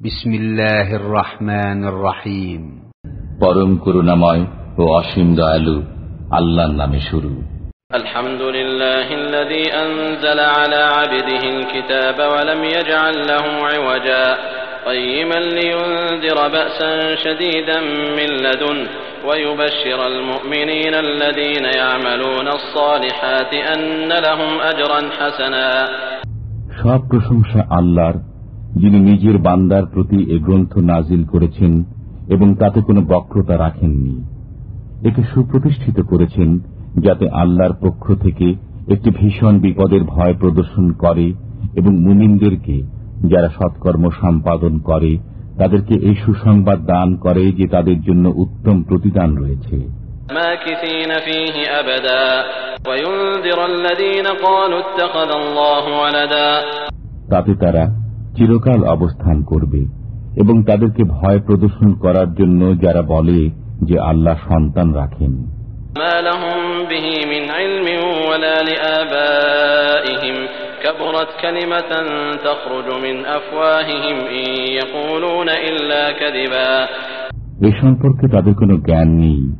بسم الله الرحمن الرحيم পরম করুণাময় ও অসীম দয়ালু আল্লাহর নামে শুরু الحمد لله الذي أنزل على عبده الكتاب ولم يجعل له عوجا قيما لينذر بأسا شديدا من لدنه ويبشر المؤمنين الذين يعملون الصالحات أن لهم أجرا حسنا সব প্রশংসা আল্লাহর যিনি নিজের বান্দার প্রতি এ গ্রন্থ নাজিল করেছেন এবং তাতে কোনো বক্রতা রাখেননি। একে সুপ্রতিষ্ঠিত করেছেন যাতে আল্লাহর পক্ষ থেকে একটি ভীষণ বিপদের ভয় প্রদর্শন করে এবং মুমিনদেরকে যারা সৎকর্ম সম্পাদন করে তাদেরকে এই সুসংবাদ দান করে যে তাদের জন্য উত্তম প্রতিদান রয়েছে। তাতে তারা চিরকাল অবস্থান করবে এবং তাদেরকে ভয় প্রদর্শন করার জন্য যারা বলে যে আল্লাহ সন্তান রাখেন। এ সম্পর্কে তাদের কোনো জ্ঞান নেই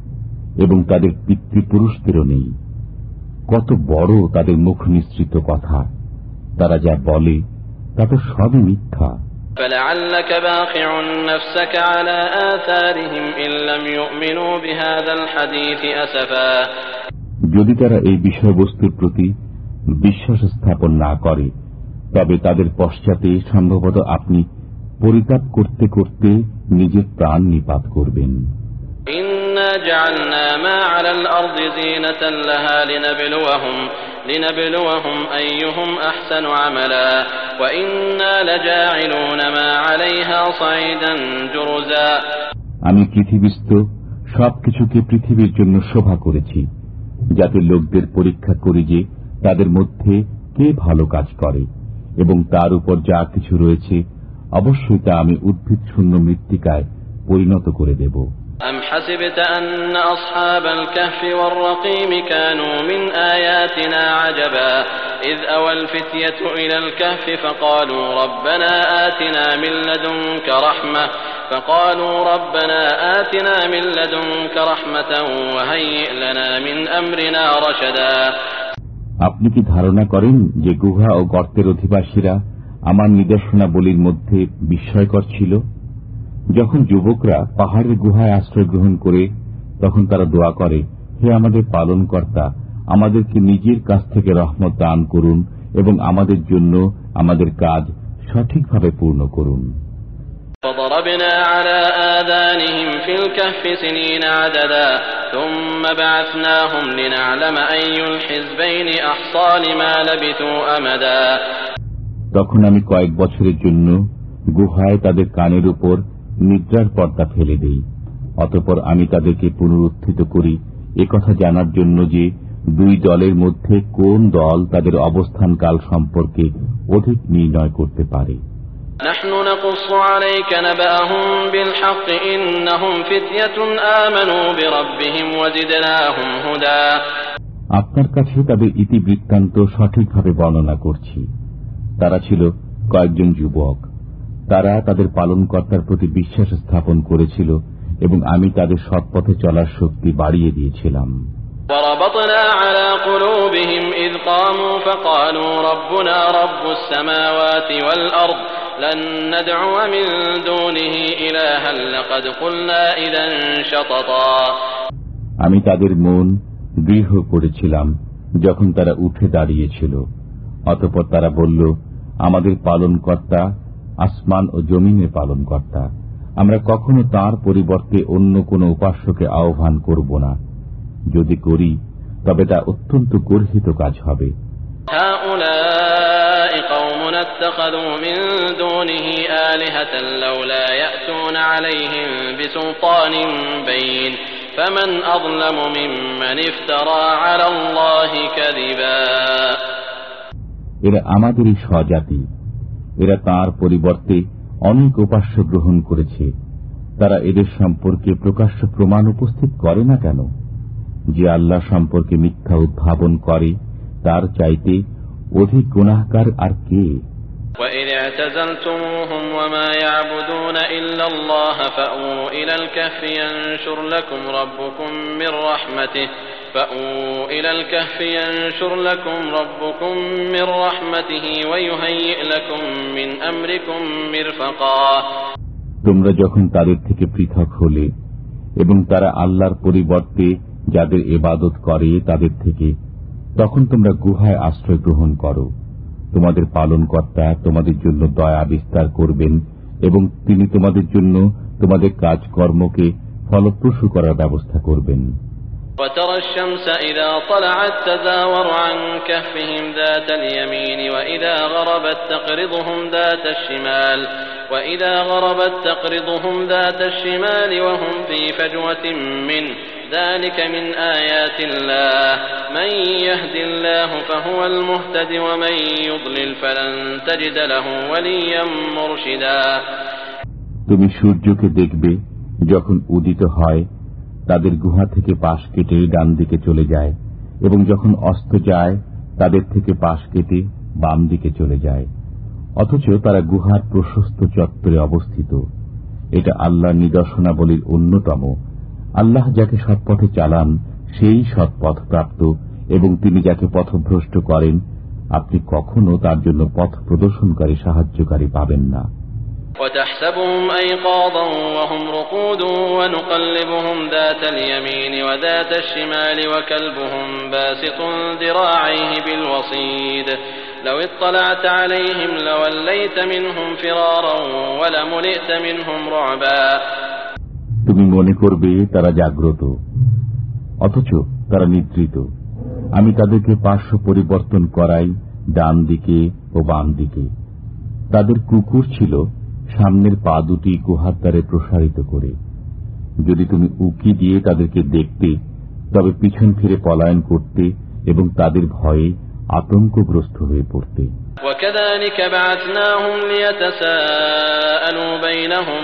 এবং তাদের পিতৃপুরুষদেরও নেই। কত বড় তাদের মুখ নিশ্চিত কথা। তারা যা বলে তা তো সবই মিথ্যা। যদি তারা এই বিষয়বস্তুর প্রতি বিশ্বাস স্থাপন না করে তবে তাদের পশ্চাতে সম্ভবত আপনি পরিতাপ করতে করতে নিজের প্রাণ নিপাত করবেন। ইন্না জাআলনা মা আলাল আরদি যিনাতান লাহা লিনাবলুহুম لنبلوهم أيهم أحسن عملا وإنا لجاعلون ما عليها صعيدا جرزا আমি পৃথিবীস্থ সবকিছুকে পৃথিবীর জন্য শোভা করেছি যাতে লোকদের পরীক্ষা করি যে তাদের মধ্যে কে ভালো কাজ করে এবং তার উপর যা কিছু রয়েছে অবশ্যই তা আমি উদ্ভিদ শূন্য মৃত্তিকায় পরিণত করে দেব أم حسبت أن أصحاب الكهف والرقيم كانوا من آياتنا عجبا إذ أوى الفتية إلى الكهف فقالوا ربنا آتنا من لدنك رحمة فقالوا ربنا آتنا من لدنك رحمة وهيئ لنا من أمرنا رشدا আপনি কি ধারণা করেন যে গুহা ও গর্তের অধিবাসীরা আমার নিদর্শনাবলীর মধ্যে বিস্ময়কর ছিল যখন যুবকরা পাহাড়ের গুহায় আশ্রয় গ্রহণ করে তখন তারা দোয়া করে হে আমাদের পালনকর্তা আমাদেরকে নিজের কাছ থেকে রহমত দান করুন এবং আমাদের জন্য আমাদের কাজ সঠিকভাবে পূর্ণ করুন فضربنا على آذانهم في الكهف سنين عددا ثم بعثناهم لنعلم أي الحزبين أحصى لما لبثوا أمدا তখন আমি কয়েক বছরের জন্য গুহায় তাদের কানের উপর নিদ্রার পর্দা ফেলে দেই অতপর আমি তাদেরকে পুনরুত্থিত করি কথা জানার জন্য যে দুই দলের মধ্যে কোন দল তাদের অবস্থানকাল সম্পর্কে অধিক নির্ণয় করতে পারে نحن نقص عليك نبأهم بالحق إنهم فتية آمنوا بربهم وزدناهم هدى আপনার কাছে তাদের ইতিবৃত্তান্ত সঠিকভাবে বর্ণনা করছি তারা ছিল কয়েকজন যুবক তারা তাদের পালনকর্তার প্রতি বিশ্বাস স্থাপন করেছিল এবং আমি তাদের সৎপথে চলার শক্তি বাড়িয়ে দিয়েছিলাম وربطنا على قلوبهم إذ قاموا فقالوا ربنا رب السماوات والأرض لن ندعو من دونه إلها لقد قلنا إذا شططا আমি তাদের মন দৃঢ় করেছিলাম যখন তারা উঠে দাঁড়িয়েছিল অতপর তারা বলল আমাদের পালনকর্তা আসমান ও জমিনের পালনকর্তা। আমরা কখনো তার পরিবর্তে অন্য কোন উপাস্যকে আহ্বান করব না। যদি করি তবে তা অত্যন্ত গর্হিত কাজ হবে। এরা আমাদেরই স্বজাতি। এরা তার পরিবর্তে অনেক উপাস্য গ্রহণ করেছে তারা এদের সম্পর্কে প্রকাশ্য প্রমাণ উপস্থিত করে না কেন যে আল্লাহ সম্পর্কে মিথ্যা উদ্ভাবন করে তার চাইতে অধিক গুণাহকার আর কে وإذ اعتزلتموهم وما يعبدون إلا الله فأووا إلى الكهف ينشر لكم ربكم من رحمته فأووا إلى الكهف ينشر لكم ربكم من رحمته ويهيئ لكم من أمركم مرفقا তোমরা যখন তাদের থেকে পৃথক হলে এবং তারা আল্লাহর পরিবর্তে যাদের এবাদত করে তাদের থেকে তখন তোমরা গুহায় আশ্রয় গ্রহণ করো তোমাদের পালনকর্তা তোমাদের জন্য দয়া বিস্তার করবেন এবং তিনি তোমাদের জন্য তোমাদের কাজকর্মকে ফলপ্রসূ করার ব্যবস্থা করবেন وترى الشمس إذا طلعت تزاور عن كهفهم ذات اليمين وإذا غربت تقرضهم ذات الشمال وإذا غربت تقرضهم ذات الشمال وهم في فجوة منه ذلك من آيات الله من يهد الله فهو المهتد ومن يضلل فلن تجد له وليا مرشدا তুমি সূর্যকে দেখবে যখন উদিত হয় তাদের গুহা থেকে পাশ কেটে ডান দিকে চলে যায় এবং যখন অস্ত যায়, তাদের থেকে পাশ কেটে বাম দিকে চলে যায়। অথচ তারা গুহার প্রশস্ত চত্বরে অবস্থিত। এটা আল্লাহ নিদর্শনাবলীর অন্যতম। আল্লাহ যাকে সৎপথে চালান, সেই সৎপথ প্রাপ্ত এবং তিনি যাকে পথভ্রষ্ট করেন, আপনি কখনো তার জন্য পথ প্রদর্শনকারী সাহায্যকারী পাবেন না। وتحسبهم أيقاظا وهم رقود ونقلبهم ذات اليمين وذات الشمال وكلبهم باسط ذراعيه بالوصيد لو اطلعت عليهم لوليت منهم فرارا ولملئت منهم رعبا তুমি মনে করবে তারা জাগ্রত অথচ তারা নিদ্রিত আমি তাদেরকে পার্শ্ব পরিবর্তন করাই ডান দিকে ও বাম দিকে তাদের কুকুর ছিল সামনের পা দুটি গুহার দ্বারে প্রসারিত করে যদি তুমি উকি দিয়ে তাদেরকে দেখতে তবে পিছন ফিরে পলায়ন করতে এবং তাদের ভয়ে আতঙ্কগ্রস্ত হয়ে পড়তে وكذلك بعثناهم ليتساءلوا بينهم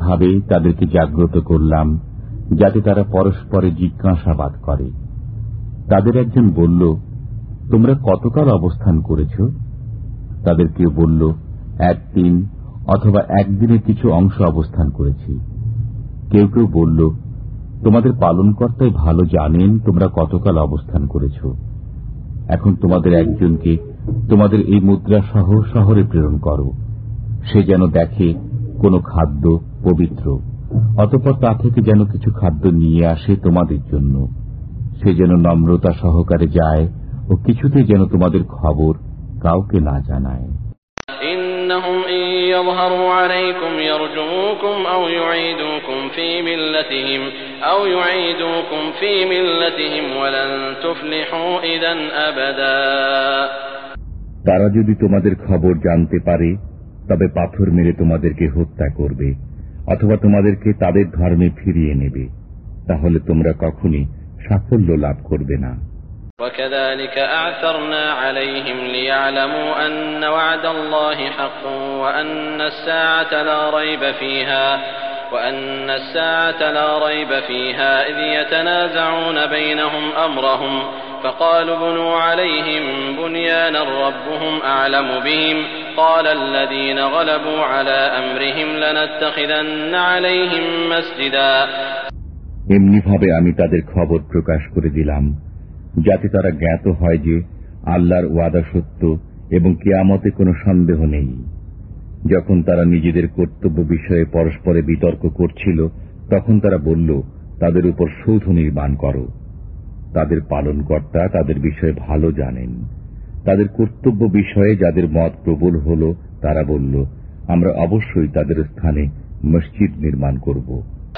এমনি ভাবে তাদেরকে জাগ্রত করলাম, যাতে তারা পরস্পরে জিজ্ঞাসাবাদ করে। তাদের একজন বলল, তোমরা কতকাল অবস্থান করেছ? তাদের কেউ বলল, একদিন অথবা একদিনের কিছু অংশ অবস্থান করেছি। কেউ কেউ বলল, তোমাদের পালনকর্তাই ভালো জানেন তোমরা কতকাল অবস্থান করেছ। এখন তোমাদের একজনকে তোমাদের এই মুদ্রা সহ শহরে প্রেরণ করো। সে যেন দেখে কোনো খাদ্য পবিত্র অতপর তা থেকে যেন কিছু খাদ্য নিয়ে আসে তোমাদের জন্য সে যেন নম্রতা সহকারে যায় ও কিছুতেই যেন তোমাদের খবর কাউকে না জানায় إنهم إن يظهروا عليكم يرجموكم أو يعيدوكم في ملتهم أو يعيدوكم في ملتهم ولن تفلحوا إذا أبدا তারা যদি তোমাদের খবর জানতে পারে তবে পাথর মেরে তোমাদেরকে হত্যা করবে অথবা তোমাদেরকে তাদের ধর্মে ফিরিয়ে নেবে তাহলে তোমরা কখনই সাফল্য লাভ করবে না وكذلك أعثرنا عليهم ليعلموا أن وعد الله حق وأن الساعة لا ريب فيها وأن الساعة لا ريب فيها إذ يتنازعون بينهم أمرهم فقالوا ابنوا عليهم بنيانا ربهم أعلم بهم قال الذين غلبوا على أمرهم لنتخذن عليهم مسجدا এমনিভাবে আমি তাদের খবর প্রকাশ করে দিলাম যাতে তারা জ্ঞাত হয় যে আল্লাহর ওয়াদা সত্য এবং কেয়ামতে কোনো সন্দেহ নেই যখন তারা নিজেদের কর্তব্য বিষয়ে পরস্পরে বিতর্ক করছিল তখন তারা বলল তাদের উপর সৌধ নির্মাণ করো তাদের পালনকর্তা তাদের বিষয়ে ভালো জানেন তাদের কর্তব্য বিষয়ে যাদের মত প্রবল হল, তারা বলল, আমরা অবশ্যই তাদের স্থানে মসজিদ নির্মাণ করব।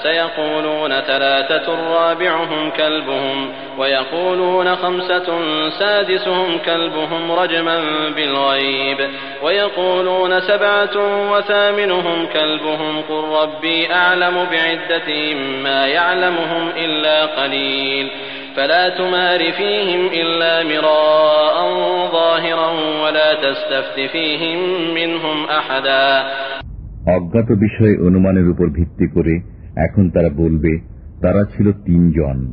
سيقولون ثلاثة رابعهم كلبهم ويقولون خمسة سادسهم كلبهم رجما بالغيب ويقولون سبعة وثامنهم كلبهم قل ربي أعلم بعدتهم ما يعلمهم إلا قليل فلا تمار فيهم إلا مراء ظاهرا ولا تستفت فيهم منهم أحدا অজ্ঞাত বিষয়ে অনুমানের উপর ভিত্তি করে এখন তারা বলবে, তারা ছিল তিনজন,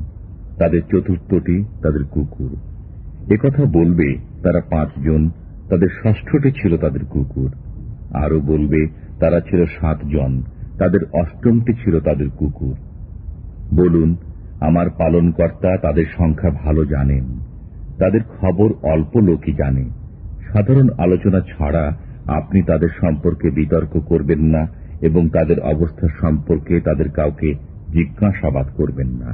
তাদের চতুর্থটি তাদের কুকুর। একথা বলবে তারা পাঁচজন, তাদের ষষ্ঠটি ছিল তাদের কুকুর। আরও বলবে, তারা ছিল সাতজন, তাদের অষ্টমটি ছিল তাদের কুকুর। বলুন, আমার পালনকর্তা তাদের সংখ্যা ভালো জানেন। তাদের খবর অল্প লোকই জানে। সাধারণ আলোচনা ছাড়া আপনি তাদের সম্পর্কে বিতর্ক করবেন না এবং তাদের অবস্থা সম্পর্কে তাদের কাউকে জিজ্ঞাসাবাদ করবেন না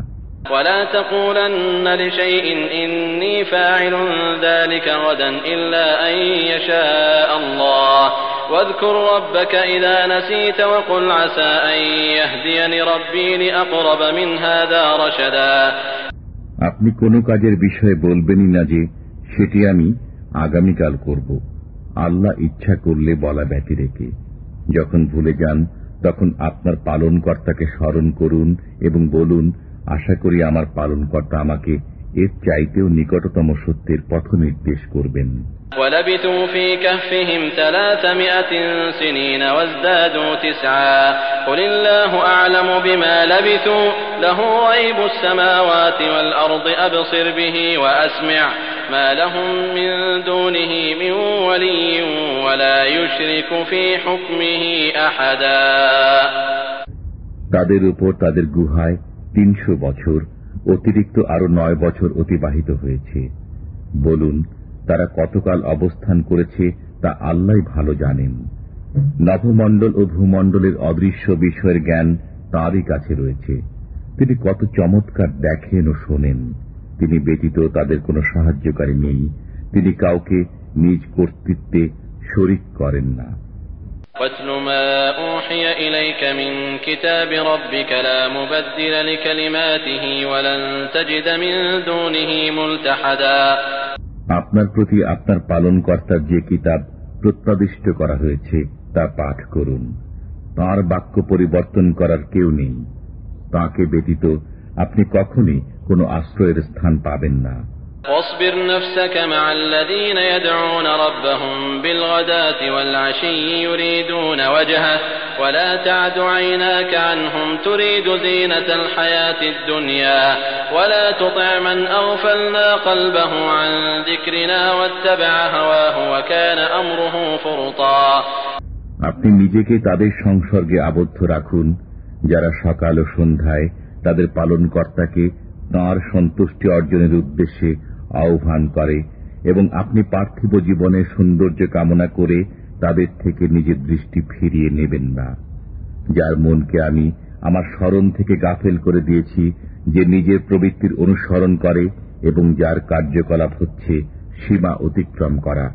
ولا تقولن لشيء إني فاعل ذلك غدا إلا أن يشاء الله واذكر ربك إذا نسيت وقل عسى أن يهديني ربي لأقرب من هذا رشدا আপনি কোনো কাজের বিষয়ে বলবেনই না যে সেটি আমি আগামীকাল করব আল্লাহ ইচ্ছা করলে বলা ব্যতি রেখে যখন ভুলে যান, তখন আপনার পালনকর্তাকে স্মরণ করুন এবং বলুন, আশা করি আমার পালনকর্তা আমাকে এর চাইতেও নিকটতম সত্যের পথ নির্দেশ করবেন। তাদের উপর তাদের গুহায় তিনশো বছর অতিরিক্ত আরও নয় বছর অতিবাহিত হয়েছে। বলুন, তারা কতকাল অবস্থান করেছে তা আল্লাহ ভালো জানেন। নভমণ্ডল ও ভূমণ্ডলের অদৃশ্য বিষয়ের জ্ঞান তাঁরই কাছে রয়েছে। তিনি কত চমৎকার দেখেন ও শোনেন। তিনি ব্যতীত তাদের কোনো সাহায্যকারী নেই। তিনি কাউকে নিজ কর্তৃত্বে শরিক করেন না। واتل ما أوحي إليك من كتاب ربك لا مبدل لكلماته ولن تجد من دونه ملتحدا আপনার প্রতি আপনার পালনকর্তার যে কিতাব প্রত্যাদিষ্ট করা হয়েছে তা পাঠ করুন তার বাক্য পরিবর্তন করার কেউ নেই তাকে ব্যতীত আপনি কখনই কোনো আশ্রয়ের স্থান পাবেন না واصبر نفسك مع الذين يدعون ربهم بالغداة والعشي يريدون وجهه ولا تعد عيناك عنهم تريد زينة الحياة الدنيا ولا تطع من أغفلنا قلبه عن ذكرنا واتبع هواه وكان أمره فرطا আপনি নিজেকে তাদের সংসর্গে আবদ্ধ রাখুন যারা সকাল ও সন্ধ্যায় তাদের পালনকর্তাকে তাঁর সন্তুষ্টি অর্জনের উদ্দেশ্যে আহ্বান করে এবং আপনি পার্থিব জীবনের সৌন্দর্য কামনা করে তাদের থেকে নিজের দৃষ্টি ফিরিয়ে নেবেন না যার মনকে আমি আমার স্মরণ থেকে গাফেল করে দিয়েছি যে নিজের প্রবৃত্তির অনুসরণ করে এবং যার কার্যকলাপ হচ্ছে সীমা অতিক্রম করা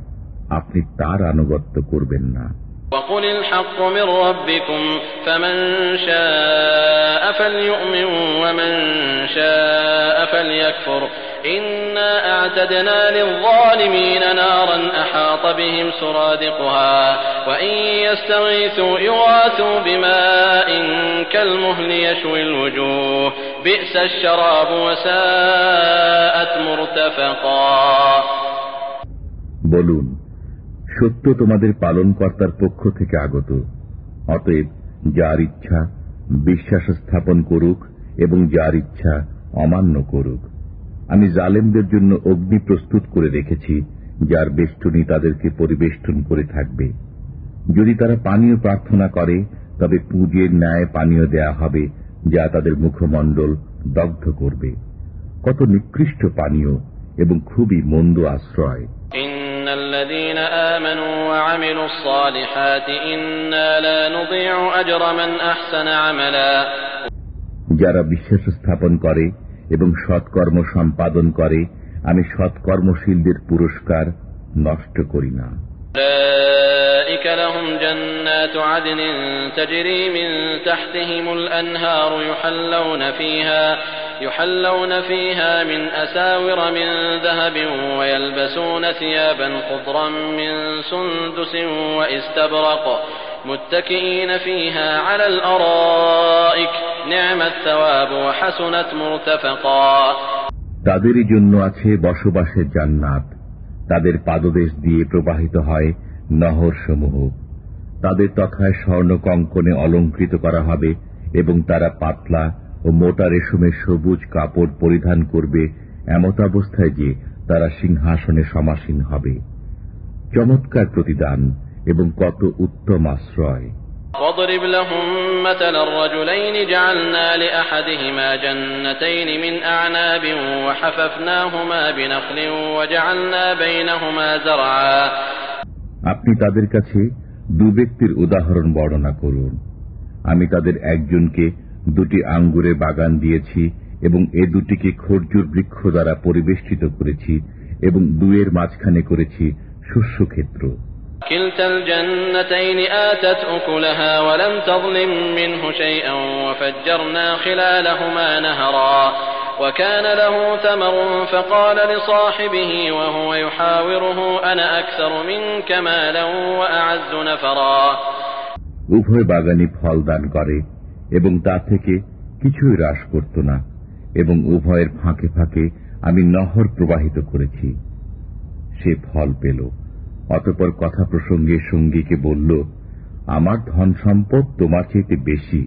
আপনি তার আনুগত্য করবেন না وقل الحق من ربكم فمن شاء فليؤمن ومن شاء فليكفر إنا أعتدنا للظالمين نارا أحاط بهم سرادقها وإن يستغيثوا يغاثوا بماء كالمهل يشوي الوجوه بئس الشراب وساءت مرتفقا বলুন সত্য তোমাদের পালনকর্তার পক্ষ থেকে আগত অতএব যার ইচ্ছা বিশ্বাস স্থাপন করুক এবং যার ইচ্ছা অমান্য করুক আমি জালেমদের জন্য অগ্নি প্রস্তুত করে রেখেছি যার বেষ্টনী তাদেরকে পরিবেষ্টন করে থাকবে। যদি তারা পানীয় প্রার্থনা করে তবে পুজের ন্যায় পানীয় দেয়া হবে যা তাদের মুখমণ্ডল দগ্ধ করবে। কত নিকৃষ্ট পানীয় এবং খুবই মন্দ আশ্রয়। যারা বিশ্বাস স্থাপন করে এবং সৎকর্ম সম্পাদন করে আমি সৎকর্মশীলদের পুরস্কার নষ্ট করি না أولئك أولئك لهم جنات عدن تجري من تحتهم الأنهار يحلون فيها يحلون فيها من أساور من ذهب ويلبسون ثيابا خضرا من سندس وإستبرق متكئين فيها على الأرائك তাদেরই জন্য আছে বসবাসের জান্নাত। তাদের পাদদেশ দিয়ে প্রবাহিত হয় নহর সমূহ তাদের তথায় স্বর্ণ কঙ্কনে অলঙ্কৃত করা হবে এবং তারা পাতলা ও মোটা রেশমের সবুজ কাপড় পরিধান করবে এমত অবস্থায় যে তারা সিংহাসনে সমাসীন হবে। চমৎকার প্রতিদান এবং কত উত্তম আশ্রয়। واضرب لهم مثل الرجلين جعلنا لأحدهما جنتين من أعناب وحففناهما بنخل وجعلنا بينهما زرعا আপনি তাদের কাছে দু ব্যক্তির উদাহরণ বর্ণনা করুন আমি তাদের একজনকে দুটি আঙ্গুরের বাগান দিয়েছি এবং এ দুটিকে খরজুর বৃক্ষ দ্বারা পরিবেষ্টিত করেছি এবং দুয়ের মাঝখানে করেছি শস্যক্ষেত্র كلتا الجنتين آتت أكلها ولم تظلم منه شيئا وفجرنا خلالهما نهرا وكان له ثمر فقال لصاحبه وهو يحاوره أنا أكثر منك مالا وأعز نفرا উভয় বাগানই ফল দান করে এবং তা থেকে কিছুই হ্রাস করত না এবং উভয়ের ফাঁকে ফাঁকে আমি নহর প্রবাহিত করেছি সে ফল পেল অতপর কথা প্রসঙ্গে সঙ্গীকে বলল আমার ধন সম্পদ তোমার চাইতে বেশি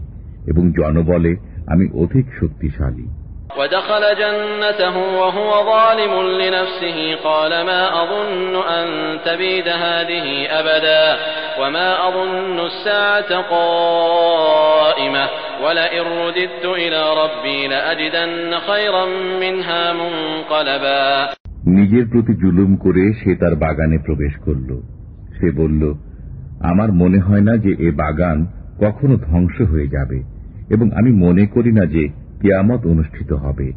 এবং জনবলে আমি অধিক শক্তিশালী ودخل جنته وهو ظالم لنفسه قال ما أظن أن تبيد هذه أبدا وما أظن الساعة قائمة ولئن رددت إلى ربي لأجدن خيرا منها منقلبا নিজের প্রতি জুলুম করে সে তার বাগানে প্রবেশ করল। সে বলল, আমার মনে হয় না যে এ বাগান কখনো ধ্বংস হয়ে যাবে এবং আমি মনে করি না যে কেয়ামত অনুষ্ঠিত হবে।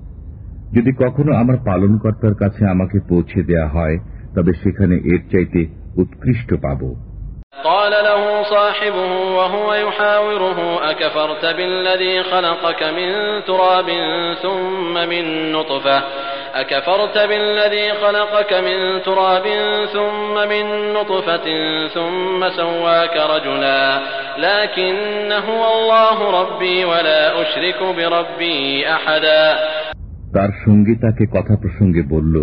যদি কখনো আমার পালনকর্তার কাছে আমাকে পৌঁছে দেয়া হয়, তবে সেখানে এর চাইতে উৎকৃষ্ট পাব। قال له صاحبه وهو يحاوره أكفرت بالذي خلقك من تراب ثم من نطفة أكفرت بالذي خلقك من تراب ثم من نطفة ثم سواك رجلا لكن هو الله ربي ولا أشرك بربي أحدا তার সঙ্গে তাকে কথা প্রসঙ্গে বলল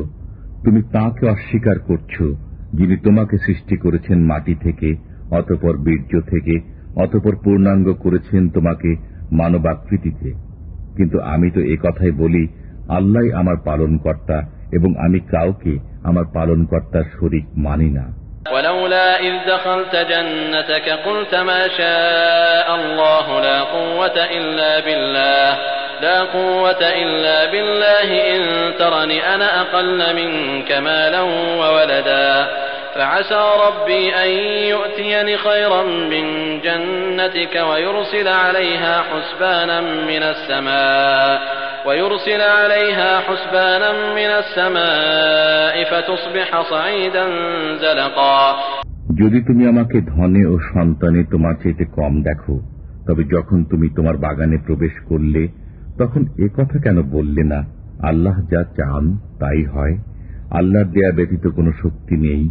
তুমি তাকে অস্বীকার করছো যিনি তোমাকে সৃষ্টি করেছেন মাটি থেকে অতপর বীর্য থেকে অতপর পূর্ণাঙ্গ করেছেন তোমাকে মানবাকৃতিতে কিন্তু আমি তো এ কথাই বলি আল্লাহ আমার পালনকর্তা এবং আমি কাউকে আমার পালনকর্তার শরিক মানি না ولولا إذ دخلت جنتك قلت ما شاء الله لا قوة إلا بالله لا قوة إلا بالله إن ترني أنا أقل منك مالا وولدا فعسى ربي أن يؤتيني خيرا من جنتك ويرسل عليها حسبانا من السماء ويرسل عليها حسبانا من السماء فتصبح صعيدا زلقا যদি তুমি আমাকে ধনে ও সন্তানে তোমার চাইতে কম দেখো তবে যখন তুমি তোমার বাগানে প্রবেশ করলে তখন এ কথা কেন বললে না আল্লাহ যা চান তাই হয় আল্লাহর দেয়া ব্যতীত কোনো শক্তি নেই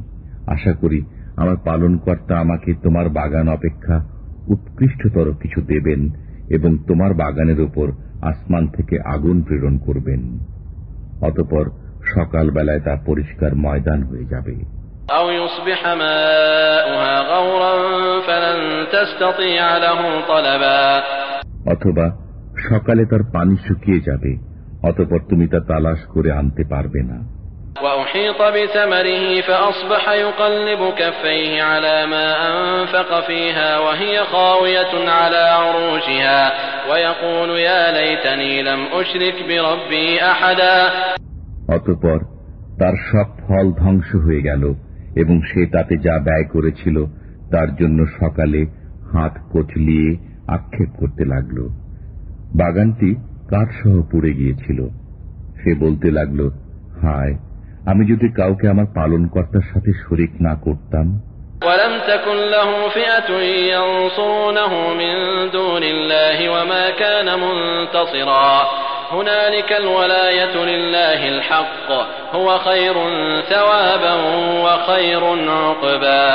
আশা করি আমার পালনকর্তা আমাকে তোমার বাগান অপেক্ষা উৎকৃষ্টতর কিছু দেবেন এবং তোমার বাগানের উপর আসমান থেকে আগুন প্রেরণ করবেন। অতপর সকালবেলায় তা পরিষ্কার ময়দান হয়ে যাবে। অথবা সকালে তার পানি শুকিয়ে যাবে অতপর তুমি তা তালাশ করে আনতে পারবে না। وأحيط بثمره فأصبح يقلب كفيه على ما أنفق فيها وهي خاوية على عروشها ويقول يا ليتني لم أشرك بربي أحدا অতপর তার সব ফল ধ্বংস হয়ে গেল এবং সে তাতে যা ব্যয় করেছিল তার জন্য সকালে হাত কচলিয়ে আক্ষেপ করতে লাগল বাগানটি কাঠসহ পুড়ে গিয়েছিল সে বলতে লাগল হায় আমি যদি কাউকে আমার পালনকর্তার সাথে শরিক না করতাম ولم تكن له فئة ينصرونه من دون الله وما كان منتصرا هنالك الولاية لله الحق هو خير ثوابا وخير عقبا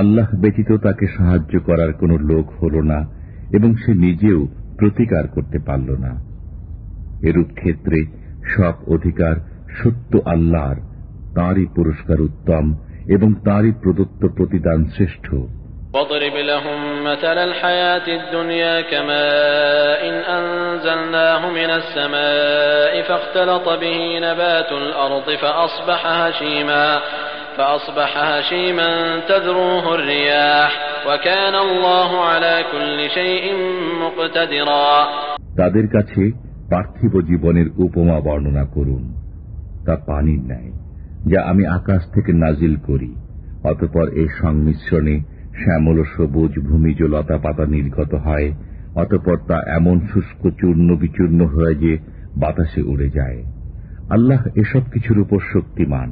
আল্লাহ ব্যতীত তাকে সাহায্য করার কোনো লোক হল না এবং সে নিজেও প্রতিকার করতে পারল না এরূপ ক্ষেত্রে সব অধিকার সত্য আল্লাহর তাঁরই পুরস্কার উত্তম এবং তাঁরই প্রদত্ত প্রতিদান শ্রেষ্ঠ واضرب لهم مثل الحياة الدنيا كماء إن أنزلناه من السماء فاختلط به نبات الأرض فأصبح هشيما فأصبح هشيما تذروه الرياح وكان الله على كل شيء مقتدرا তাদের কাছে পার্থিব জীবনের উপমা বর্ণনা করুন তা পানির ন্যায় যা আমি আকাশ থেকে নাজিল করি অতপর এই সংমিশ্রণে শ্যামল সবুজ ভূমিজ লতা পাতা নির্গত হয় অতপর তা এমন শুষ্ক চূর্ণ বিচূর্ণ হয়ে যে বাতাসে উড়ে যায় আল্লাহ এসব কিছুর উপর শক্তিমান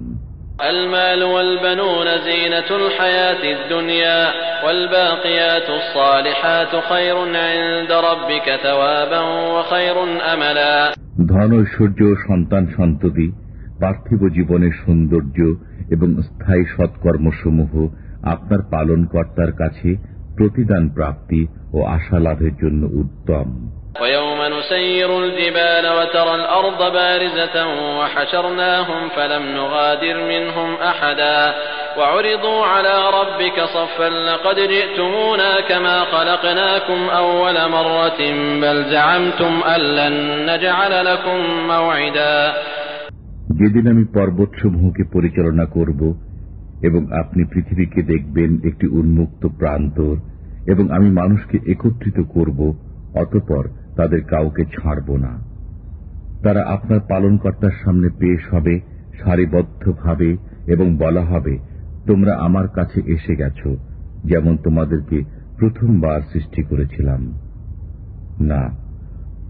المال والبنون زينة الحياة الدنيا والباقيات الصالحات خير عند ربك ثوابا وخير أملا ধন ঐশ্বর্য ও সন্তান সন্ততি পার্থিব জীবনের সৌন্দর্য এবং স্থায়ী সৎকর্মসমূহ আপনার পালনকর্তার কাছে প্রতিদান প্রাপ্তি ও আশা লাভের জন্য উত্তম। বল যেদিন আমি পর্বতসমূহকে পরিচালনা করব এবং আপনি পৃথিবীকে দেখবেন একটি উন্মুক্ত প্রান্তর এবং আমি মানুষকে একত্রিত করব, অতপর তাদের কাউকে ছাড়ব না। তারা আপনার পালনকর্তার সামনে পেশ হবে, সারিবদ্ধভাবে এবং বলা হবে, তোমরা আমার কাছে এসে গেছ, যেমন তোমাদেরকে প্রথমবার সৃষ্টি করেছিলাম। না,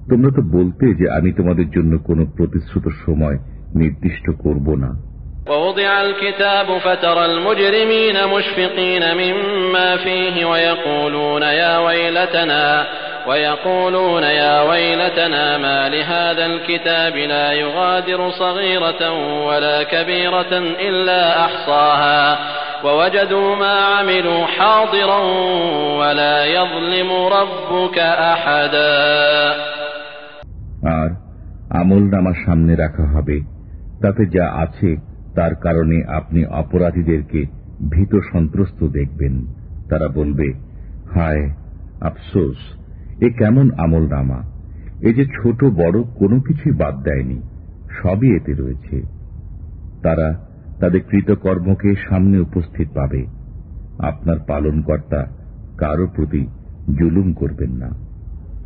তোমরা তো বলতে যে আমি তোমাদের জন্য কোনো প্রতিশ্রুত সময় নির্দিষ্ট করব না ووضع الكتاب فترى المجرمين مشفقين مما فيه ويقولون يا ويلتنا ويقولون يا ويلتنا ما لهذا الكتاب لا يغادر صغيرة ولا كبيرة إلا أحصاها ووجدوا ما عملوا حاضرا ولا يظلم ربك أحدا আর আমল নামা সামনে রাখা হবে তাতে যা আছে, তার কারণে আপনি অপরাধীদেরকে ভীত সন্ত্রস্ত দেখবেন। তারা বলবে, হায়, আফসোস, এ কেমন আমল নামা এ যে ছোট বড় কোনো কিছুই বাদ দেয়নি, সবই এতে রয়েছে। তারা তাদের কৃতকর্মকে সামনে উপস্থিত পাবে। আপনার পালনকর্তা কারও প্রতি জুলুম করবেন না।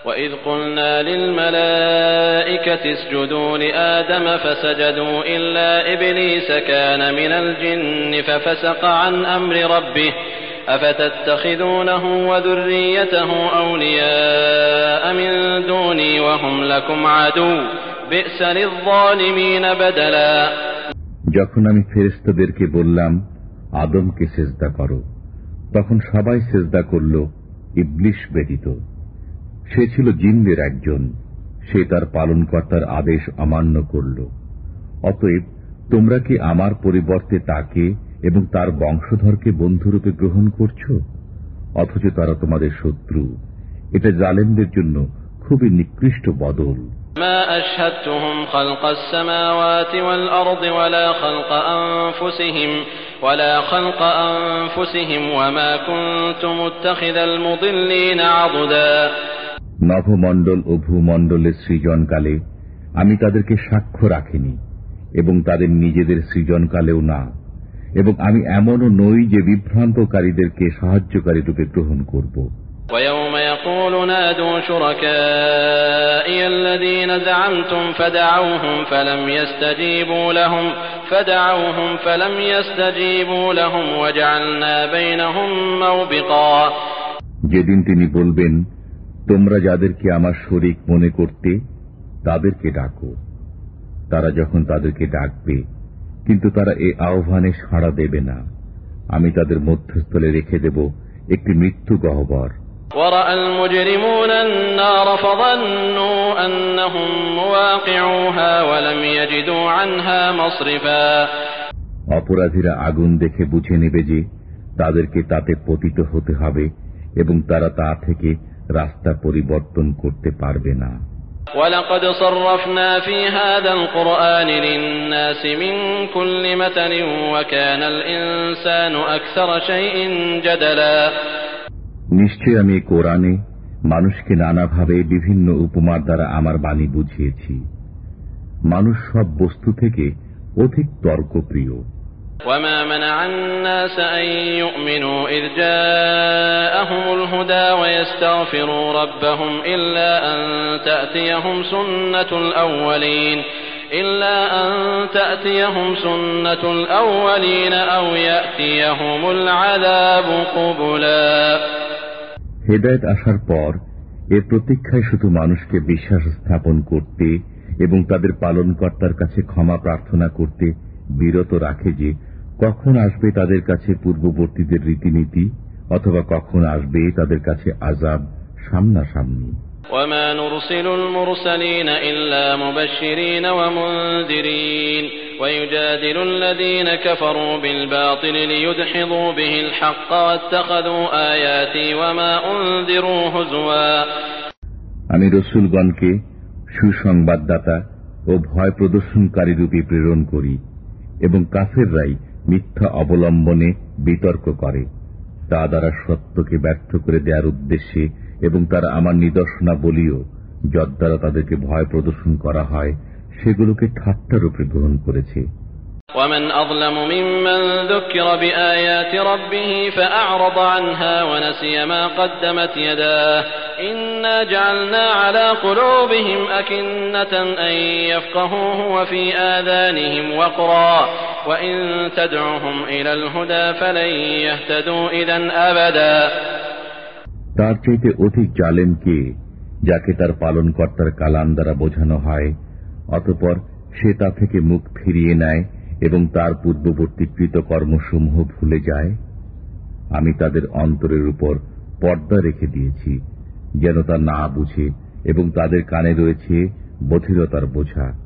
وإذ قلنا للملائكة اسجدوا لآدم فسجدوا إلا إبليس كان من الجن ففسق عن أمر ربه أفتتخذونه وذريته أولياء من دوني وهم لكم عدو بئس للظالمين بدلا যখন আমি ফেরেস্তাদেরকে বললাম আদমকে সেজদা করো তখন সবাই সেজদা করল ইবলিশ ব্যতীত সে ছিল জিনদের একজন। সে তার পালনকর্তার আদেশ অমান্য করল। অতএব তোমরা কি আমার পরিবর্তে তাকে এবং তার বংশধরকে বন্ধুরূপে গ্রহণ করছ? অথচ তারা তোমাদের শত্রু। এটা জালেমদের জন্য খুবই নিকৃষ্ট বদল। ما أشهدتهم خلق السماوات والأرض ولا خلق أنفسهم ولا خلق أنفسهم وما كنت متخذ المضلين عضدا নভমণ্ডল ও ভূমণ্ডলের সৃজনকালে আমি তাদেরকে সাক্ষ্য রাখিনি এবং তাদের নিজেদের সৃজনকালেও না এবং আমি এমনও নই যে বিভ্রান্তকারীদেরকে সাহায্যকারী রূপে গ্রহণ করব ويوم يقول نادوا شركائي الذين زعمتم فدعوهم فلم يستجيبوا لهم فدعوهم فلم يستجيبوا لهم وجعلنا بينهم موبقا যেদিন তিনি বলবেন তোমরা যাদেরকে আমার শরিক মনে করতে তাদেরকে ডাকো তারা যখন তাদেরকে ডাকবে কিন্তু তারা এ আহ্বানে সাড়া দেবে না আমি তাদের মধ্যস্থলে রেখে দেব একটি মৃত্যু গহ্বর ورأى المجرمون النار فظنوا أنهم مواقعوها ولم يجدوا عنها مصرفا অপরাধীরা আগুন দেখে বুঝে নেবে যে তাদেরকে তাতে পতিত হতে হবে এবং তারা তা থেকে রাস্তা পরিবর্তন করতে পারবে না ولقد صرفنا في هذا القرآن للناس من كل مثل وكان الإنسان أكثر شيء جدلا নিশ্চয় আমি এই কোরআনে মানুষকে নানাভাবে বিভিন্ন উপমার দ্বারা আমার বাণী বুঝিয়েছি মানুষ সব বস্তু থেকে অধিক তর্কপ্রিয় وما منع الناس أن يؤمنوا إذ جاءهم الهدى ويستغفروا ربهم إلا أن تأتيهم سنة الأولين إلا أن تأتيهم سنة الأولين أو يأتيهم العذاب قبلا হেদায়ত আসার পর এর প্রতীক্ষায় শুধু মানুষকে বিশ্বাস স্থাপন করতে এবং তাদের পালনকর্তার কাছে ক্ষমা প্রার্থনা করতে বিরত রাখে যে কখন আসবে তাদের কাছে পূর্ববর্তীদের রীতিনীতি অথবা কখন আসবে তাদের কাছে আজাব সামনাসামনি। وما نرسل المرسلين إلا مبشرين ومنذرين ويجادل الذين كفروا بالباطل ليدحضوا به الحق واتخذوا آياتي وما أنذروا هزوا আমি রসুলগণকে সুসংবাদদাতা ও ভয় প্রদর্শনকারী রূপে প্রেরণ করি এবং কাফেররাই মিথ্যা অবলম্বনে বিতর্ক করে তা দ্বারা সত্যকে ব্যর্থ করে দেওয়ার উদ্দেশ্যে এবং তারা আমার নিদর্শনা বলিও যদ্বারা তাদেরকে ভয় প্রদর্শন করা হয় সেগুলোকে ঠাট্টা রূপে গ্রহণ করেছে ومن أظلم ممن ذكر بآيات ربه فأعرض عنها ونسي ما قدمت يداه إنا جعلنا على قلوبهم أكنة أن يفقهوه وفي آذانهم وقرا وإن تدعهم إلى الهدى فلن يهتدوا إذا أبدا তার চাইতে অধিক জালেম কে, যাকে তার পালনকর্তার কালাম দ্বারা বোঝানো হয়, অতপর সে তা থেকে মুখ ফিরিয়ে নেয় এবং তার পূর্ববর্তী কৃতকর্মসমূহ ভুলে যায়। আমি তাদের অন্তরের উপর পর্দা রেখে দিয়েছি, যেন তা না বুঝে এবং তাদের কানে রয়েছে বধিরতার বোঝা।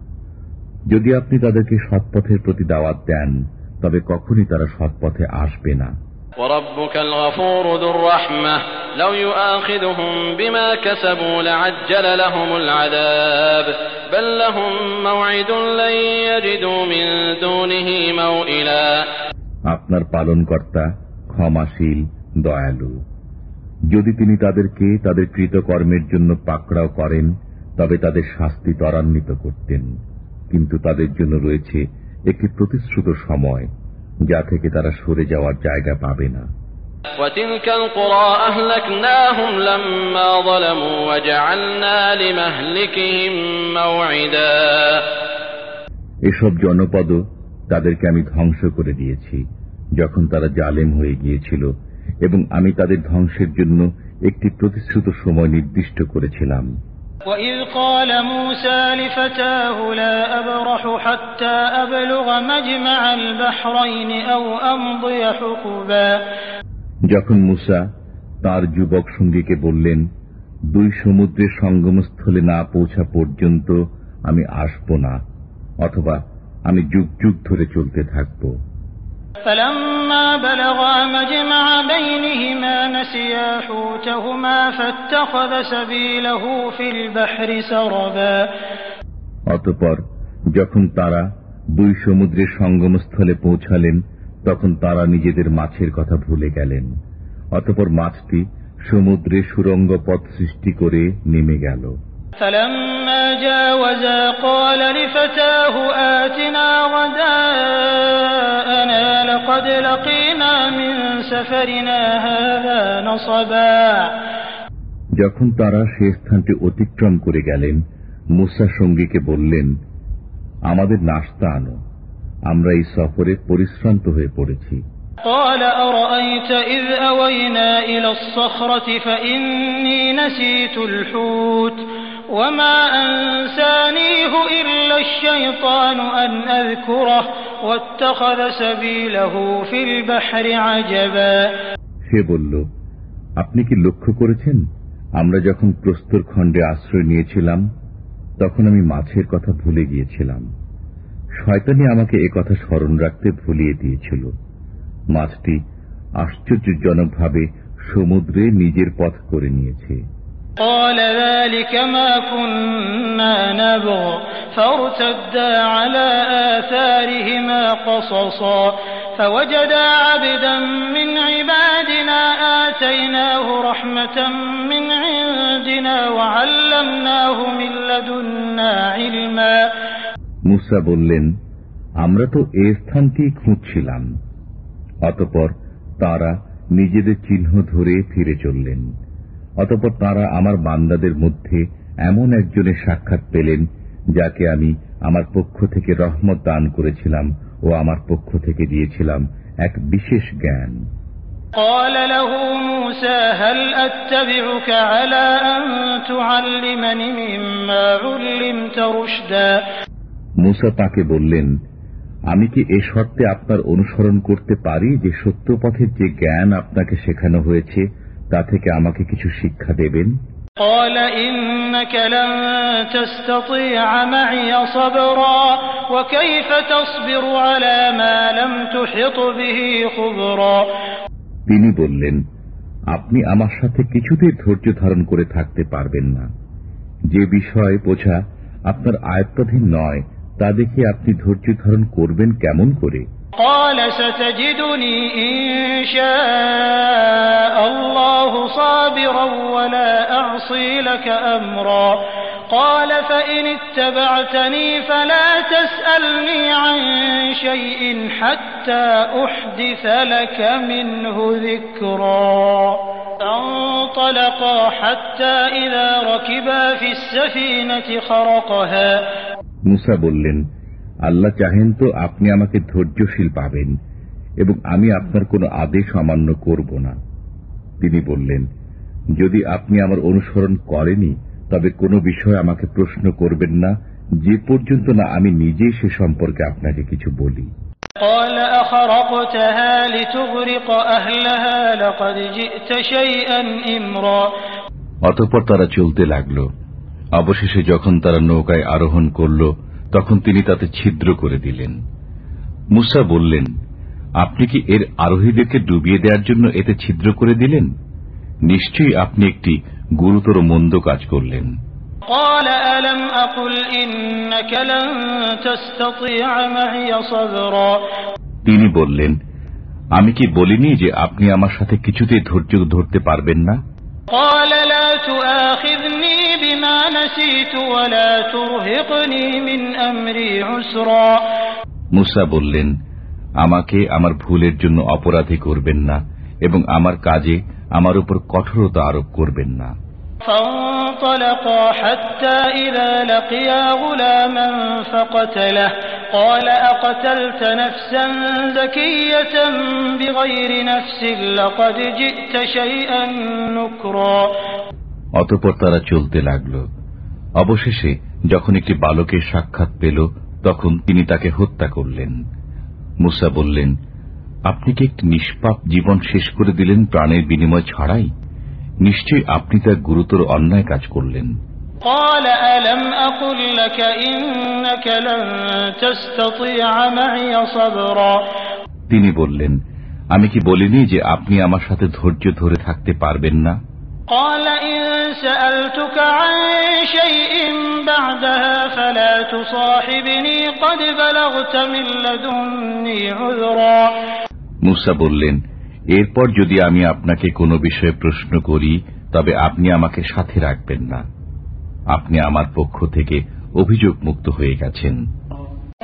যদি আপনি তাদেরকে সৎপথের প্রতি দাওয়াত দেন, তবে কখনই তারা সৎপথে আসবে না। وربك الغفور ذو الرحمة لو يؤاخذهم بما كسبوا لعجل لهم العذاب بل لهم موعد لن يجدوا من دونه موئلا আপনার পালনকর্তা ক্ষমাশীল দয়ালু যদি তিনি তাদেরকে তাদের কৃতকর্মের জন্য পাকড়াও করেন তবে তাদের শাস্তি ত্বরান্বিত করতেন কিন্তু তাদের জন্য রয়েছে একটি প্রতিশ্রুত সময় যা থেকে তারা সরে যাওয়ার জায়গা পাবে না وتلك القرى أهلكناهم لما ظلموا وجعلنا لمهلكهم موعدا এসব জনপদ তাদেরকে আমি ধ্বংস করে দিয়েছি যখন তারা জালেম হয়ে গিয়েছিল এবং আমি তাদের ধ্বংসের জন্য একটি প্রতিশ্রুত সময় নির্দিষ্ট করেছিলাম وإذ قال موسى لفتاه لا أبرح حتى أبلغ مجمع البحرين أو أمضي حقبا যখন মুসা তার যুবক সঙ্গীকে বললেন দুই সমুদ্রের সঙ্গমস্থলে না পৌঁছা পর্যন্ত আমি আসব না অথবা আমি যুগ যুগ ধরে চলতে থাকব فلما بلغا مجمع بينهما نسيا حوتهما فاتخذ سبيله في البحر سربا অতপর যখন তারা দুই সমুদ্রের সঙ্গমস্থলে পৌঁছালেন তখন তারা নিজেদের মাছের কথা ভুলে গেলেন অতপর মাছটি সমুদ্রে সুরঙ্গ পথ সৃষ্টি করে নেমে গেল فلما جاوزا قال لفتاه آتنا غداءنا لقد لقينا من سفرنا هذا نصبا যখন তারা সে স্থানটি অতিক্রম করে গেলেন মুসা সঙ্গীকে বললেন আমাদের নাস্তা আনো আমরা এই সফরে পরিশ্রান্ত হয়ে পড়েছি قال أرأيت إذ أوينا إلى الصخرة فإني نسيت الحوت وما أنسانيه إلا الشيطان أن أذكره واتخذ سبيله في البحر عجبا সে বলল আপনি কি লক্ষ্য করেছেন আমরা যখন প্রস্তর খণ্ডে আশ্রয় নিয়েছিলাম তখন আমি মাছের কথা ভুলে গিয়েছিলাম শয়তানি আমাকে এ কথা স্মরণ রাখতে ভুলিয়ে দিয়েছিল মাছটি আশ্চর্যজনকভাবে সমুদ্রে নিজের পথ করে নিয়েছে قال ذلك ما كنا نبغ فارتدا على آثارهما قصصا فوجدا عبدا من عبادنا آتيناه رحمة من عندنا وعلمناه من لدنا علما মুসা বললেন আমরা তো এ স্থানটি খুঁজছিলাম অতপর তারা নিজেদের চিহ্ন ধরে ফিরে চললেন অতপর তারা আমার বান্দাদের মধ্যে এমন একজনের সাক্ষাৎ পেলেন যাকে আমি আমার পক্ষ থেকে রহমত দান করেছিলাম ও আমার পক্ষ থেকে দিয়েছিলাম এক বিশেষ জ্ঞান قال له موسى هل أتبعك على أن تعلمني مما علمت رشدا মুসা তাকে বললেন আমি কি এ শর্তে আপনার অনুসরণ করতে পারি যে সত্য পথের যে জ্ঞান আপনাকে শেখানো হয়েছে তা থেকে আমাকে কিছু শিক্ষা দেবেন? তিনি বললেন আপনি আমার সাথে কিছুতে ধৈর্য ধারণ করে থাকতে পারবেন না। যে বিষয় বোঝা আপনার আয়ত্তাধীন নয় তা দেখে আপনি ধৈর্য ধারণ করবেন কেমন করে قال ستجدني إن شاء الله صابرا ولا أعصي لك أمرا قال فإن اتبعتني فلا تسألني عن شيء حتى أحدث لك منه ذكرا فانطلقا حتى إذا ركبا في السفينة خرقها মুসা বললেন আল্লাহ চাহেন তো আপনি আমাকে ধৈর্যশীল পাবেন এবং আমি আপনার কোনো আদেশ অমান্য করব না। তিনি বললেন যদি আপনি আমার অনুসরণ করেনি তবে কোনো বিষয় আমাকে প্রশ্ন করবেন না যে পর্যন্ত না আমি নিজেই সে সম্পর্কে আপনাকে কিছু বলি। অতঃপর তারা চলতে লাগল। অবশেষে যখন তারা নৌকায় আরোহণ করল তখন তিনি তাতে ছিদ্র করে দিলেন মুসা বললেন আপনি কি এর আরোহীদেরকে ডুবিয়ে দেওয়ার জন্য এতে ছিদ্র করে দিলেন নিশ্চয়ই আপনি একটি গুরুতর মন্দ কাজ করলেন قال ألم أقل إنك لن تستطيع معي صبرا তিনি বললেন আমি কি বলিনি যে আপনি আমার সাথে কিছুতেই ধৈর্য ধরতে পারবেন না قال لا تؤاخذني بما نسيت ولا ترهقني من أمري عسرا মুসা বললেন আমাকে আমার ভুলের জন্য অপরাধী করবেন না এবং আমার কাজে আমার উপর কঠোরতা আরোপ করবেন না فانطلقا حتى إذا لقيا غلاما فقتله قال أقتلت نفسا زكية بغير نفس لقد جئت شيئا نكرا অতপর তারা চলতে লাগল অবশেষে যখন একটি বালকের সাক্ষাৎ পেল তখন তিনি তাকে হত্যা করলেন মুসা বললেন আপনি কি একটি নিষ্পাপ জীবন শেষ করে দিলেন প্রাণের বিনিময় ছাড়াই নিশ্চয়ই আপনি তার গুরুতর অন্যায় কাজ করলেন قال ألم أقل لك إنك لن تستطيع معي صبرا তিনি বললেন আমি কি বলিনি যে আপনি আমার সাথে ধৈর্য ধরে থাকতে পারবেন না قال إن سألتك عن شيء بعدها فلا تصاحبني قد بلغت من لدني عذرا মুসা বললেন এরপর যদি আমি আপনাকে কোনো বিষয়ে প্রশ্ন করি তবে আপনি আমাকে সাথে রাখবেন না আপনি আমার পক্ষ থেকে অভিযোগ মুক্ত হয়ে গেছেন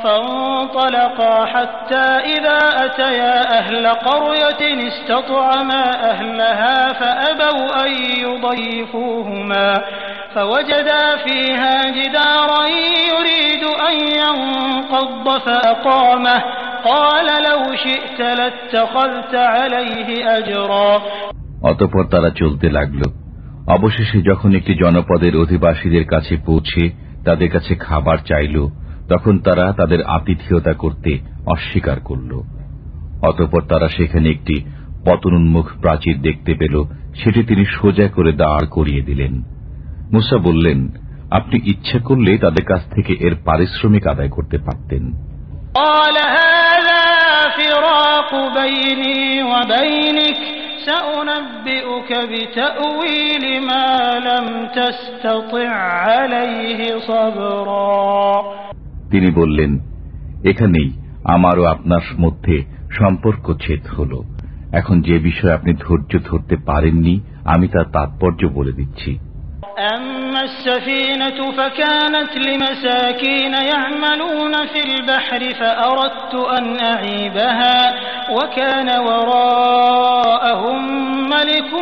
فانطلقا حتى إذا أتيا أهل قرية استطعما أهلها فأبوا أن يضيفوهما فوجدا فيها جدارا يريد أن ينقض فأقامه قال لو شئت لاتخذت عليه أجرا অতপর তারা চলতে লাগল অবশেষে যখন একটি জনপদের অধিবাসীদের কাছে পৌঁছে তাদের কাছে খাবার চাইল তখন তারা তাদের আতিথেয়তা করতে অস্বীকার করল অতপর তারা সেখানে একটি পতনোন্মুখ প্রাচীর দেখতে পেল সেটি তিনি সোজা করে দাঁড় করিয়ে দিলেন মুসা বললেন আপনি ইচ্ছা করলে তাদের কাছ থেকে এর পারিশ্রমিক আদায় করতে পারতেন قال هذا فراق بيني وبينك سأنبئك بتأويل ما لم تستطع عليه صبرا তিনি বললেন এখানেই আমার ও আপনার মধ্যে সম্পর্ক ছেদ হল এখন যে বিষয়ে আপনি ধৈর্য ধরতে পারেননি আমি তার তাৎপর্য বলে দিচ্ছি أما السفينة فكانت لمساكين يعملون في البحر فأردت أن أعيبها وكان وراءهم ملك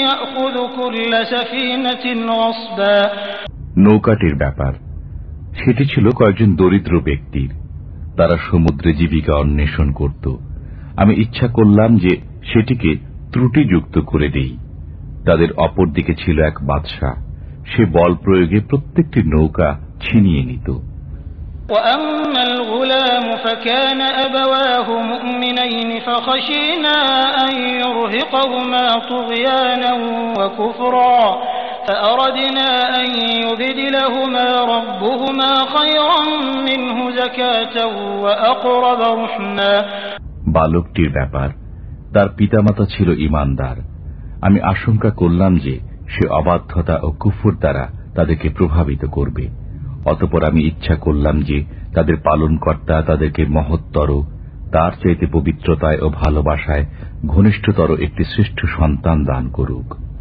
يأخذ كل سفينة غصبا নৌকাটির ব্যাপার সেটি ছিল কয়েকজন দরিদ্র ব্যক্তির তারা সমুদ্রে জীবিকা অন্বেষণ করত। আমি ইচ্ছা করলাম যে সেটিকে ত্রুটিযুক্ত করে দেই। তাদের অপর দিকে ছিল এক বাদশাহ। সে বল প্রয়োগে প্রত্যেকটি নৌকা ছিনিয়ে নিত। ফখশিনা الغلام فكان أبواه مؤمنين فخشينا أن يرهقهما طغيانا وكفرا فأردنا أن يبدلهما ربهما خيرا منه زكاة وأقرب رحما বালকটির ব্যাপার তার পিতামাতা ছিল ইমানদার আমি আশঙ্কা করলাম যে সে অবাধ্যতা ও কুফুর দ্বারা তাদেরকে প্রভাবিত করবে অতপর আমি ইচ্ছা করলাম যে তাদের পালনকর্তা তাদেরকে মহত্তর তার চাইতে পবিত্রতায় ও ভালোবাসায় ঘনিষ্ঠতর একটি শ্রেষ্ঠ সন্তান দান করুক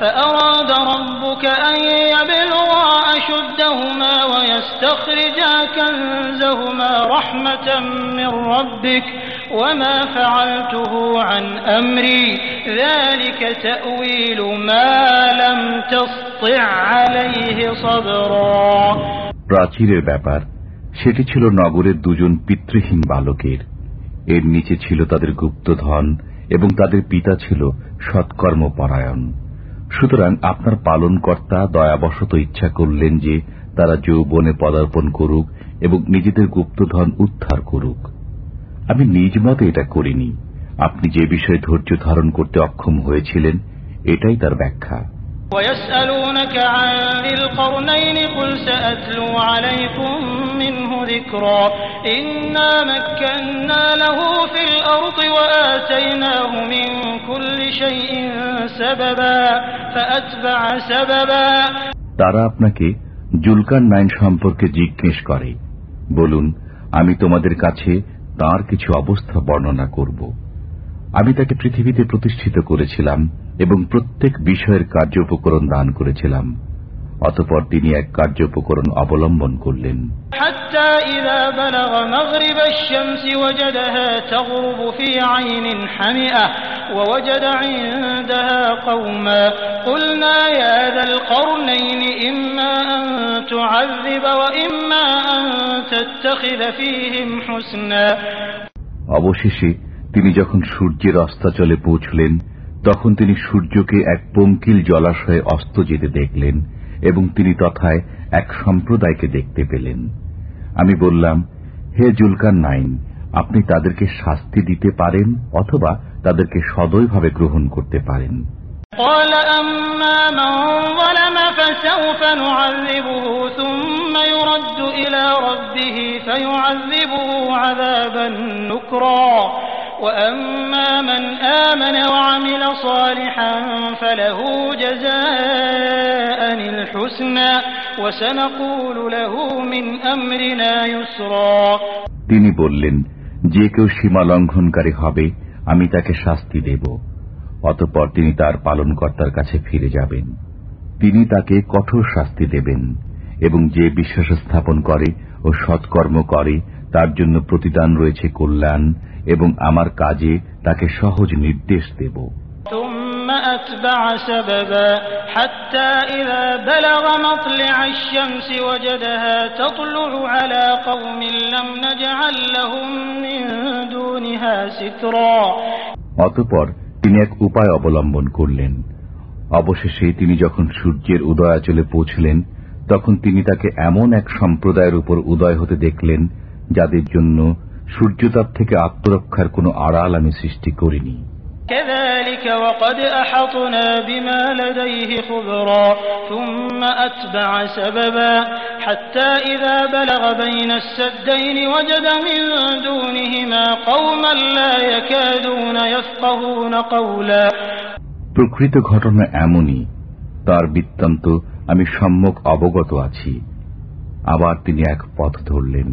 فأراد ربك أن يبلغا أشدهما ويستخرجا كنزهما رحمة من ربك وما فعلته عن أمري ذلك تأويل ما لم تسطع عليه صبرا প্রাচীরের ব্যাপার সেটি ছিল নগরের দুজন পিতৃহীন বালকের এর নিচে ছিল তাদের গুপ্তধন এবং তাদের পিতা ছিল সৎকর্মপরায়ণ সুতরাং আপনার পালনকর্তা দয়াবশত ইচ্ছা করলেন যে তারা যৌবনে পদার্পণ করুক এবং নিজেদের গুপ্তধন উদ্ধার করুক। আমি নিজ মতে এটা করিনি। আপনি যে বিষয়ে ধৈর্য ধারণ করতে অক্ষম হয়েছিলেন, এটাই তার ব্যাখ্যা। ويسألونك عن ذي القرنين قل سأتلو عليكم منه ذكرا إنا مكنا له في الأرض وآتيناه من كل شيء سببا فأتبع سببا তারা আপনাকে জুলকার নাইন সম্পর্কে জিজ্ঞেস করে বলুন আমি তোমাদের কাছে তার কিছু অবস্থা বর্ণনা করব আমি তাকে পৃথিবীতে প্রতিষ্ঠিত করেছিলাম এবং প্রত্যেক বিষয়ের কার্যোপকরণ দান করেছিলাম অতপর তিনি এক কার্যোপকরণ অবলম্বন করলেন حتى إذا بلغ مغرب الشمس وجدها تغرب في عين حمئة ووجد عندها قوما قلنا يا ذا القرنين إما أن تعذب وإما أن تتخذ فيهم حسنا অবশেষে তিনি যখন সূর্যের অস্তাচলে পৌঁছলেন তখন তিনি সূর্যকে এক পঙ্কিল জলাশয়ে অস্ত যেতে দেখলেন এবং তিনি তথায় এক সম্প্রদায়কে দেখতে পেলেন। আমি বললাম, হে জুলকার নাইন, আপনি তাদেরকে শাস্তি দিতে পারেন অথবা তাদেরকে সদয়ভাবে গ্রহণ করতে পারেন। নুকরা أما من ظلم فسوف نعذبه ثم يرد إلى ربه فيعذبه عذابا نكرا وأما من آمن وعمل صالحا فله جزاء الحسنى وسنقول له من أمرنا يسرا তিনি বললেন যে কেউ সীমা লঙ্ঘনকারী হবে আমি তাকে শাস্তি দেব অতঃপর তিনি তার পালনকর্তার কাছে ফিরে যাবেন তিনি তাকে কঠোর শাস্তি দেবেন এবং যে বিশ্বাস স্থাপন করে ও সৎকর্ম করে তার জন্য প্রতিদান রয়েছে কল্যাণ এবং আমার কাজে তাকে সহজ নির্দেশ দেব ثم أتبع سببا حتى إذا بلغ مطلع الشمس وجدها تطلع على قوم لم نجعل لهم من دونها سترا অতঃপর তিনি এক উপায় অবলম্বন করলেন অবশেষে তিনি যখন সূর্যের উদয়াচলে পৌঁছলেন তখন তিনি তাকে এমন এক সম্প্রদায়ের উপর উদয় হতে দেখলেন যাদের জন্য সূর্যতাপ থেকে আত্মরক্ষার কোনো আড়াল আমি সৃষ্টি করিনি كذلك وقد أحطنا بما لديه خبرا ثم أتبع سببا حتى إذا بلغ بين السدين وجد من دونهما قوما لا يكادون يفقهون قولا প্রকৃত ঘটনা এমনই তার বৃত্তান্ত আমি সম্যক অবগত আছি আবার তিনি এক পথ ধরলেন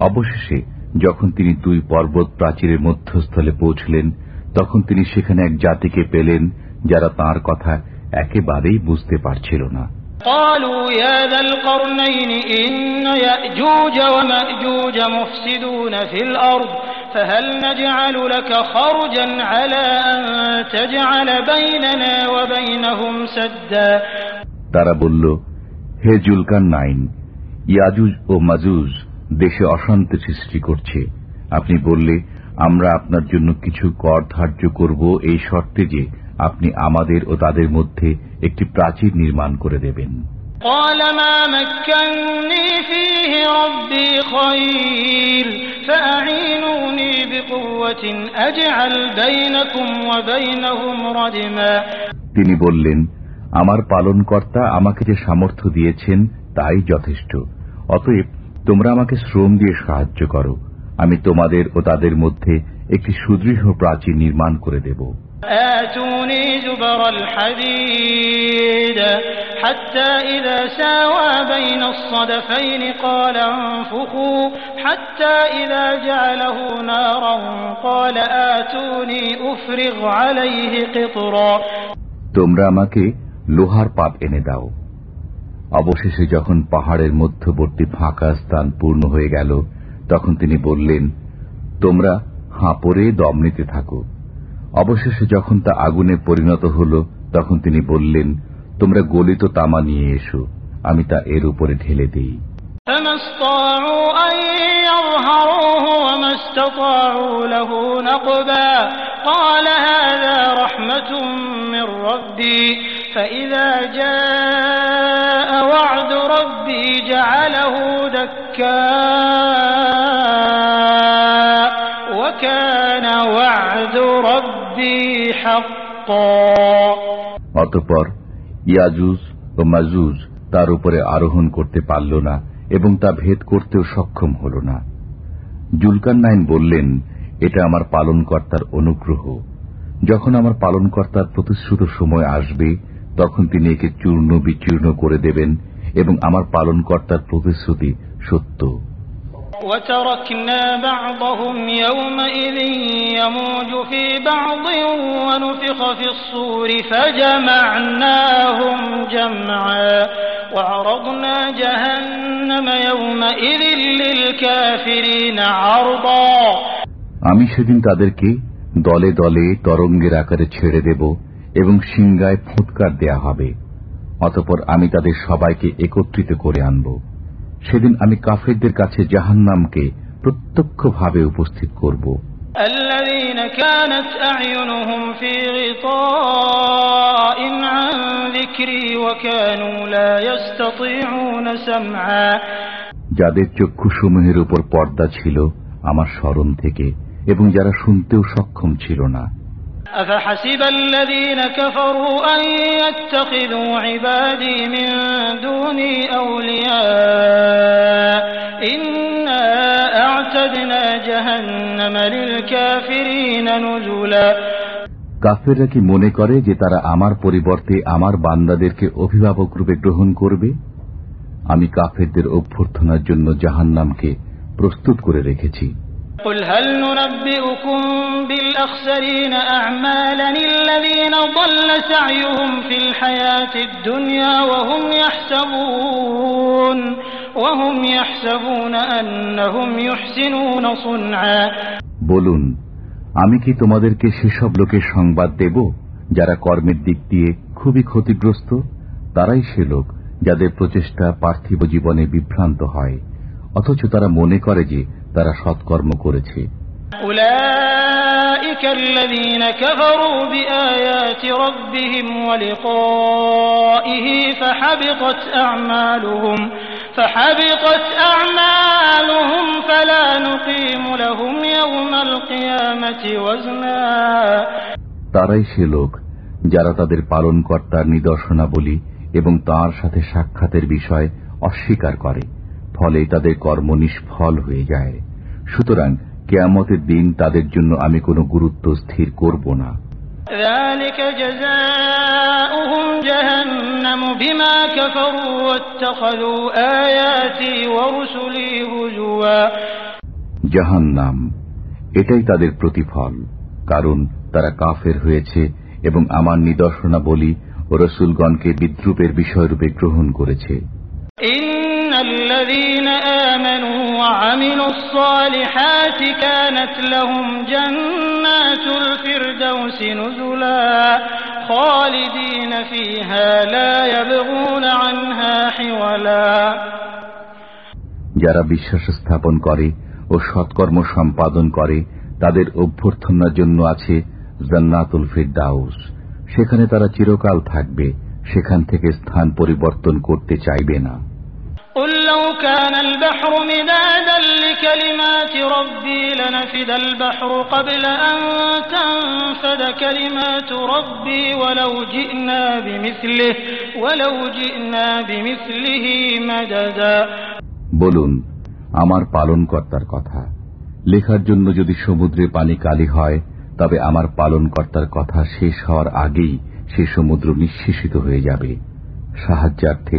অবশেষে যখন তিনি দুই পর্বত প্রাচীরের মধ্যস্থলে পৌঁছলেন তখন তিনি সেখানে এক জাতিকে পেলেন যারা তার কথা একেবারেই বুঝতে পারছিল না قالوا يا ذا القرنين إن يأجوج ومأجوج مفسدون في الأرض فهل نجعل لك خرجا على أن تجعل بيننا وبينهم سدا তারা বলল হে জুলকান নাইন ইয়াজুজ ও মাজুজ দেশে অশান্তি সৃষ্টি করছে আপনি বললে আমরা আপনার জন্য কিছু কর ধার্য করব এই শর্তে যে আপনি আমাদের ও তাদের মধ্যে একটি প্রাচীর নির্মাণ করে দেবেন قال ما مكني فيه ربي خير فأعينوني بقوة أجعل بينكم وبينهم ردما তিনি বললেন আমার পালনকর্তা আমাকে যে সামর্থ্য দিয়েছেন তাই যথেষ্ট অতএব তোমরা আমাকে শ্রম দিয়ে সাহায্য করো আমি তোমাদের ও তাদের মধ্যে একটি সুদৃঢ় প্রাচীর নির্মাণ করে দেব آتوني زبر الحديد حتى إذا ساوى بين الصدفين قال انفخوا حتى إذا جعله نارا قال آتوني أفرغ عليه قطرا তোমরা আমাকে লোহার পাত এনে দাও অবশেষে যখন পাহাড়ের মধ্যবর্তী ফাঁকা স্থান পূর্ণ হয়ে গেল তখন তিনি বললেন তোমরা হাঁপড়ে দম নিতে থাকো অবশেষে যখন তা আগুনে পরিণত হল তখন তিনি বললেন তোমরা গলিত তামা নিয়ে এসো আমি তা এর উপরে ঢেলে দিই فما استطاعوا أن يظهروه وما استطاعوا له نقبا قال هذا رحمة من ربي فإذا جاء وعد ربي جعله دكاء وكان وعد ربي حقا অতঃপর ইয়াজুজ ও মাজুজ তার উপরে আরোহণ করতে পারল না এবং তা ভেদ করতেও সক্ষম হল না জুলকান নাইন বললেন এটা আমার পালনকর্তার অনুগ্রহ যখন আমার পালনকর্তার প্রতিশ্রুত সময় আসবে তখন তিনি একে চূর্ণ বিচূর্ণ করে দেবেন এবং আমার পালনকর্তার প্রতিশ্রুতি সত্য وتركنا بعضهم يومئذ يموج في بعض ونفخ في الصور فجمعناهم جمعا وعرضنا جهنم يومئذ للكافرين عرضا আমি সেদিন তাদেরকে দলে দলে তরঙ্গের আকারে ছেড়ে দেব এবং সিংগায় ফুৎকার দেয়া হবে অতপর আমি তাদের সবাইকে একত্রিত করে আনব সেদিন আমি কাফেরদের কাছে জাহান্নামকে প্রত্যক্ষভাবে উপস্থিত করব الذين كانت أعينهم في غطاء عن ذكري وكانوا لا يستطيعون سمعا যাদের চক্ষুসমূহের উপর পর্দা ছিল আমার স্মরণ থেকে এবং যারা শুনতেও সক্ষম ছিল না أفحسب الذين كفروا أن يتخذوا عبادي من دوني أولياء إنا أعتدنا جهنم للكافرين نزلا কাফেররা কি মনে করে যে তারা আমার পরিবর্তে আমার বান্দাদেরকে অভিভাবক রূপে গ্রহণ করবে আমি কাফেরদের অভ্যর্থনার জন্য জাহান্নামকে প্রস্তুত করে রেখেছি قل هل ننبئكم بالأخسرين أعمالا الذين ضل سعيهم في الحياة الدنيا وهم يحسبون وهم يحسبون أنهم يحسنون صنعا বলুন আমি কি তোমাদেরকে সেসব লোকের সংবাদ দেব যারা কর্মের দিক দিয়ে খুবই ক্ষতিগ্রস্ত তারাই সে লোক যাদের প্রচেষ্টা পার্থিব জীবনে বিভ্রান্ত হয় অথচ তারা মনে করে যে তারা সৎকর্ম করেছে। তারাই সে লোক যারা তাদের পালন কর্তার নিদর্শনাবলী এবং তার সাথে সাক্ষাতের বিষয় অস্বীকার করে। ফলে তাদের কর্ম নিষ্ফল হয়ে যায়। সুতরাং কেয়ামতের দিন তাদের জন্য আমি কোনো গুরুত্ব স্থির করব না। জাহান নাম এটাই তাদের প্রতিফল কারণ তারা কাফের হয়েছে এবং আমার নিদর্শনাবলী ও রসুলগণকে বিদ্রুপের বিষয়রূপে গ্রহণ করেছে। ইন وعملوا الصالحات كانت لهم جنات الفردوس نزلا خالدين فيها لا يبغون عنها حولا যারা বিশ্বাস স্থাপন করে ও সৎকর্ম সম্পাদন করে তাদের অভ্যর্থনার জন্য আছে জান্নাতুল ফিরদাউস সেখানে তারা চিরকাল থাকবে সেখান থেকে স্থান পরিবর্তন করতে চাইবে না قل لو كان البحر مدادا لكلمات ربي لنفد البحر قبل أن تنفد كلمات ربي ولو جئنا بمثله ولو جئنا بمثله مددا বলুন আমার পালনকর্তার কথা লেখার জন্য যদি সমুদ্রে পানি কালি হয় তবে আমার পালনকর্তার কথা শেষ হওয়ার আগেই সে সমুদ্র নিঃশেষিত হয়ে যাবে সাহায্যার্থে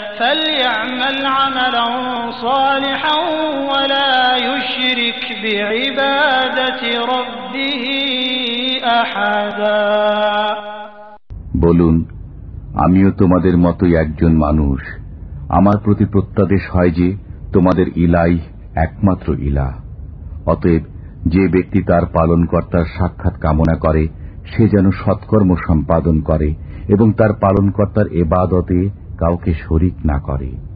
فليعمل عملا صالحا ولا يشرك بعبادة ربه أحدا বলুন আমিও তোমাদের মতোই একজন মানুষ আমার প্রতি প্রত্যাদেশ হয় যে তোমাদের ইলাই একমাত্র ইলা অতএব যে ব্যক্তি তার পালনকর্তার সাক্ষাৎ কামনা করে সে যেন সৎকর্ম সম্পাদন করে এবং তার পালনকর্তার এবাদতে কাউকে শরিক না করে।